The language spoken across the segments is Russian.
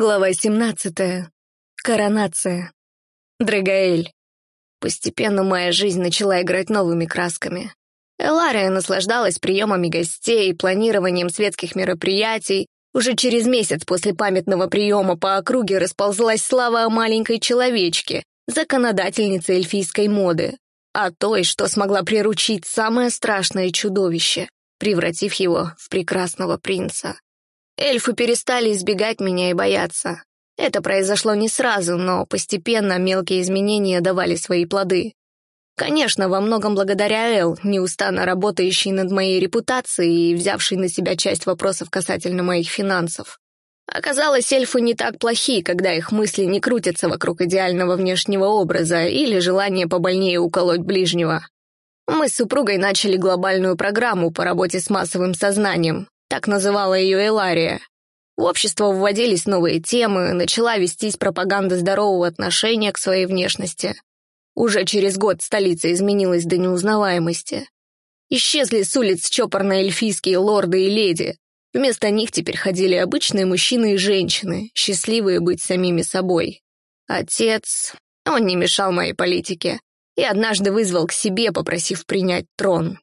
Глава 17. Коронация. Драгаэль. Постепенно моя жизнь начала играть новыми красками. Элария наслаждалась приемами гостей, планированием светских мероприятий. Уже через месяц после памятного приема по округе расползлась слава о маленькой человечке, законодательнице эльфийской моды, о той, что смогла приручить самое страшное чудовище, превратив его в прекрасного принца. Эльфы перестали избегать меня и бояться. Это произошло не сразу, но постепенно мелкие изменения давали свои плоды. Конечно, во многом благодаря Эл, неустанно работающей над моей репутацией и взявшей на себя часть вопросов касательно моих финансов. Оказалось, эльфы не так плохи, когда их мысли не крутятся вокруг идеального внешнего образа или желания побольнее уколоть ближнего. Мы с супругой начали глобальную программу по работе с массовым сознанием, так называла ее Элария. В общество вводились новые темы, начала вестись пропаганда здорового отношения к своей внешности. Уже через год столица изменилась до неузнаваемости. Исчезли с улиц чопорные эльфийские лорды и леди. Вместо них теперь ходили обычные мужчины и женщины, счастливые быть самими собой. Отец... Он не мешал моей политике и однажды вызвал к себе, попросив принять трон.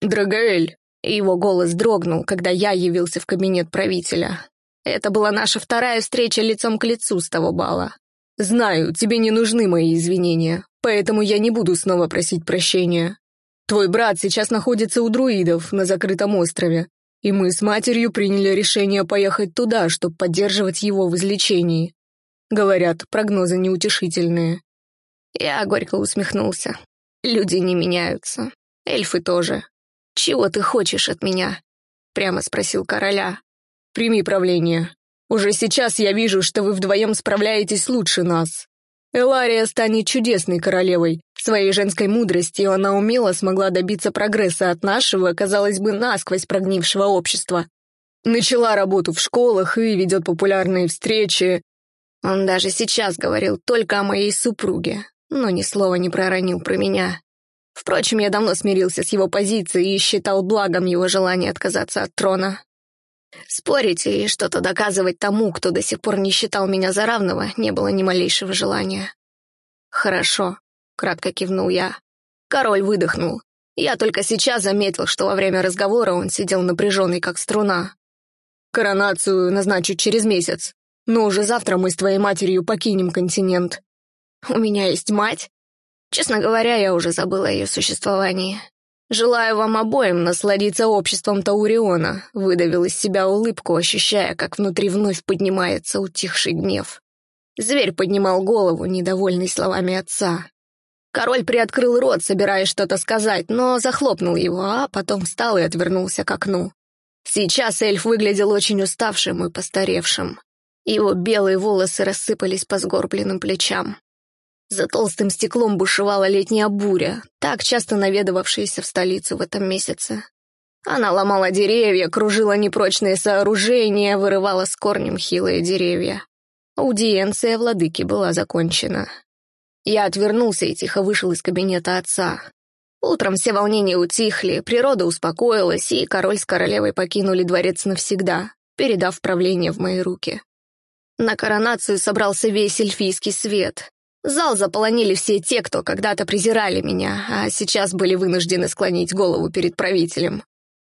«Драгаэль, его голос дрогнул, когда я явился в кабинет правителя. Это была наша вторая встреча лицом к лицу с того бала. «Знаю, тебе не нужны мои извинения, поэтому я не буду снова просить прощения. Твой брат сейчас находится у друидов на закрытом острове, и мы с матерью приняли решение поехать туда, чтобы поддерживать его в излечении. Говорят, прогнозы неутешительные». Я горько усмехнулся. Люди не меняются. Эльфы тоже. «Чего ты хочешь от меня?» — прямо спросил короля. «Прими правление. Уже сейчас я вижу, что вы вдвоем справляетесь лучше нас. Элария станет чудесной королевой. Своей женской мудростью она умело смогла добиться прогресса от нашего, казалось бы, насквозь прогнившего общества. Начала работу в школах и ведет популярные встречи. Он даже сейчас говорил только о моей супруге, но ни слова не проронил про меня. Впрочем, я давно смирился с его позицией и считал благом его желание отказаться от трона. Спорить и что-то доказывать тому, кто до сих пор не считал меня за равного, не было ни малейшего желания. «Хорошо», — кратко кивнул я. Король выдохнул. Я только сейчас заметил, что во время разговора он сидел напряженный, как струна. «Коронацию назначу через месяц, но уже завтра мы с твоей матерью покинем континент». «У меня есть мать?» Честно говоря, я уже забыла о ее существовании. «Желаю вам обоим насладиться обществом Тауриона», — выдавил из себя улыбку, ощущая, как внутри вновь поднимается утихший гнев. Зверь поднимал голову, недовольный словами отца. Король приоткрыл рот, собираясь что-то сказать, но захлопнул его, а потом встал и отвернулся к окну. Сейчас эльф выглядел очень уставшим и постаревшим. Его белые волосы рассыпались по сгорбленным плечам. За толстым стеклом бушевала летняя буря, так часто наведывавшаяся в столицу в этом месяце. Она ломала деревья, кружила непрочные сооружения, вырывала с корнем хилые деревья. Аудиенция владыки была закончена. Я отвернулся и тихо вышел из кабинета отца. Утром все волнения утихли, природа успокоилась, и король с королевой покинули дворец навсегда, передав правление в мои руки. На коронацию собрался весь эльфийский свет, Зал заполонили все те, кто когда-то презирали меня, а сейчас были вынуждены склонить голову перед правителем.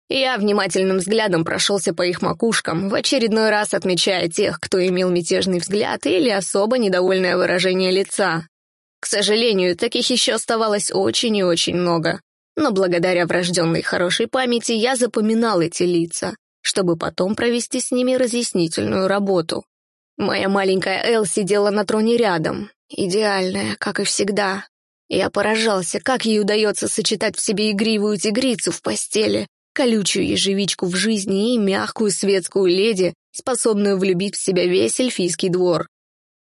Я внимательным взглядом прошелся по их макушкам, в очередной раз отмечая тех, кто имел мятежный взгляд или особо недовольное выражение лица. К сожалению, таких еще оставалось очень и очень много. Но благодаря врожденной хорошей памяти я запоминал эти лица, чтобы потом провести с ними разъяснительную работу. Моя маленькая Эл сидела на троне рядом, идеальная, как и всегда. Я поражался, как ей удается сочетать в себе игривую тигрицу в постели, колючую ежевичку в жизни и мягкую светскую леди, способную влюбить в себя весь эльфийский двор.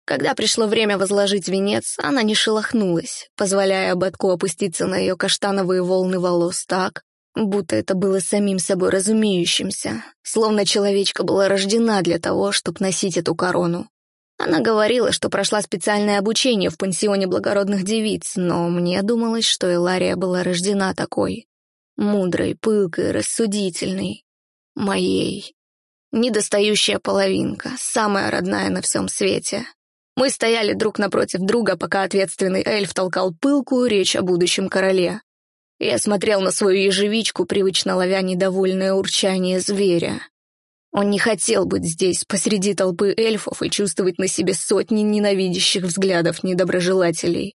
Когда пришло время возложить венец, она не шелохнулась, позволяя ободку опуститься на ее каштановые волны волос так, будто это было самим собой разумеющимся, словно человечка была рождена для того, чтобы носить эту корону. Она говорила, что прошла специальное обучение в пансионе благородных девиц, но мне думалось, что Илария была рождена такой. Мудрой, пылкой, рассудительной. Моей. недостающая половинка, самая родная на всем свете. Мы стояли друг напротив друга, пока ответственный эльф толкал пылкую речь о будущем короле. Я смотрел на свою ежевичку, привычно ловя недовольное урчание зверя. Он не хотел быть здесь, посреди толпы эльфов, и чувствовать на себе сотни ненавидящих взглядов недоброжелателей.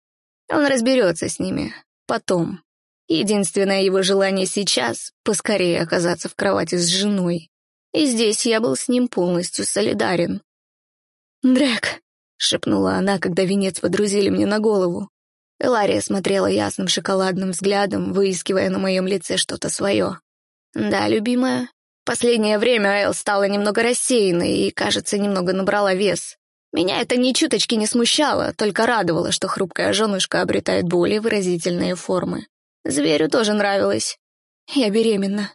Он разберется с ними. Потом. Единственное его желание сейчас — поскорее оказаться в кровати с женой. И здесь я был с ним полностью солидарен. «Дрек», — шепнула она, когда венец подрузили мне на голову. Элария смотрела ясным шоколадным взглядом, выискивая на моем лице что-то свое. «Да, любимая, Последнее время Эл стала немного рассеянной и, кажется, немного набрала вес. Меня это ни чуточки не смущало, только радовало, что хрупкая женушка обретает более выразительные формы. Зверю тоже нравилось. Я беременна.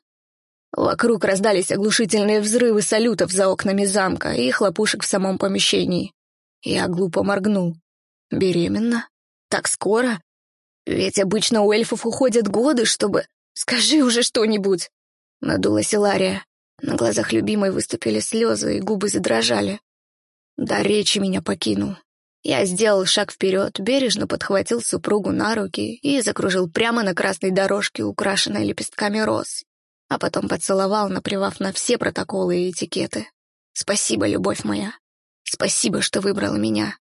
Вокруг раздались оглушительные взрывы салютов за окнами замка и хлопушек в самом помещении. Я глупо моргнул. Беременна? Так скоро? Ведь обычно у эльфов уходят годы, чтобы... Скажи уже что-нибудь. Надулась Илария. На глазах любимой выступили слезы, и губы задрожали. Да речи меня покинул. Я сделал шаг вперед, бережно подхватил супругу на руки и закружил прямо на красной дорожке, украшенной лепестками роз. А потом поцеловал, наплевав на все протоколы и этикеты. Спасибо, любовь моя. Спасибо, что выбрала меня.